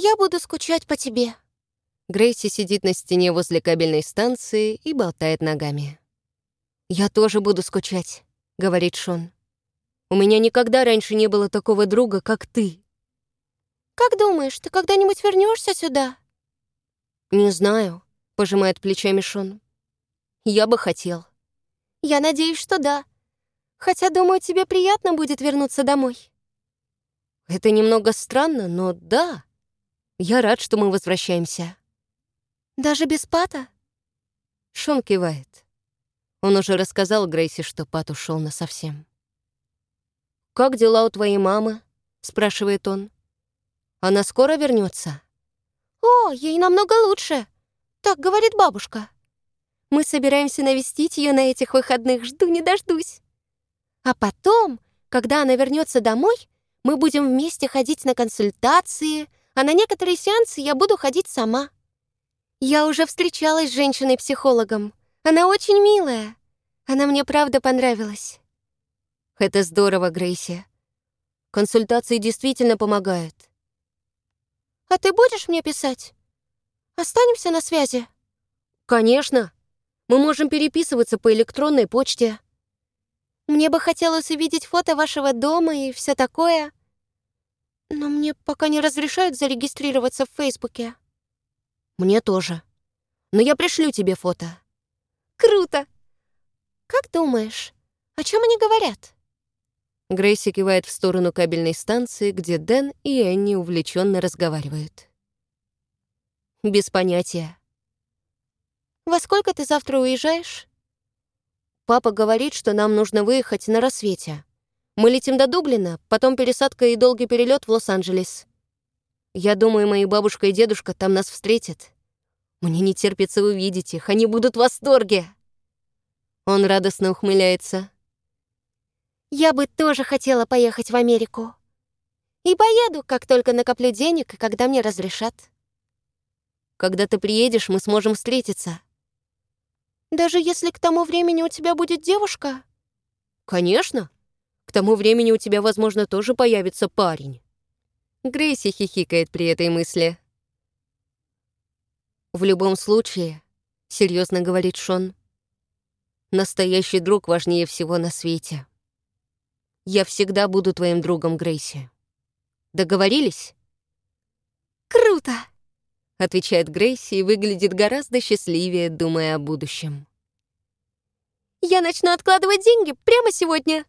Я буду скучать по тебе. Грейси сидит на стене возле кабельной станции и болтает ногами. «Я тоже буду скучать», — говорит Шон. «У меня никогда раньше не было такого друга, как ты». «Как думаешь, ты когда-нибудь вернешься сюда?» «Не знаю», — пожимает плечами Шон. «Я бы хотел». «Я надеюсь, что да. Хотя, думаю, тебе приятно будет вернуться домой». «Это немного странно, но да. Я рад, что мы возвращаемся». «Даже без Пата?» Шон кивает. Он уже рассказал Грейси, что Пат ушел насовсем. «Как дела у твоей мамы?» — спрашивает он. «Она скоро вернется? «О, ей намного лучше. Так говорит бабушка. Мы собираемся навестить ее на этих выходных, жду не дождусь. А потом, когда она вернется домой, мы будем вместе ходить на консультации, а на некоторые сеансы я буду ходить сама. Я уже встречалась с женщиной-психологом. Она очень милая. Она мне правда понравилась. Это здорово, Грейси. Консультации действительно помогают. А ты будешь мне писать? Останемся на связи? Конечно. Мы можем переписываться по электронной почте. Мне бы хотелось увидеть фото вашего дома и все такое. Но мне пока не разрешают зарегистрироваться в Фейсбуке. Мне тоже. Но я пришлю тебе фото. Круто! Как думаешь, о чем они говорят? Грейси кивает в сторону кабельной станции, где Дэн и Энни увлеченно разговаривают. Без понятия. Во сколько ты завтра уезжаешь? Папа говорит, что нам нужно выехать на рассвете. Мы летим до Дублина, потом пересадка и долгий перелет в Лос-Анджелес. Я думаю, мои бабушка и дедушка там нас встретят. Мне не терпится увидеть их, они будут в восторге. Он радостно ухмыляется. Я бы тоже хотела поехать в Америку. И поеду, как только накоплю денег и когда мне разрешат. Когда ты приедешь, мы сможем встретиться. Даже если к тому времени у тебя будет девушка? Конечно. К тому времени у тебя, возможно, тоже появится парень. Грейси хихикает при этой мысли. «В любом случае», — серьезно говорит Шон, «настоящий друг важнее всего на свете. Я всегда буду твоим другом, Грейси. Договорились?» «Круто!» — отвечает Грейси и выглядит гораздо счастливее, думая о будущем. «Я начну откладывать деньги прямо сегодня!»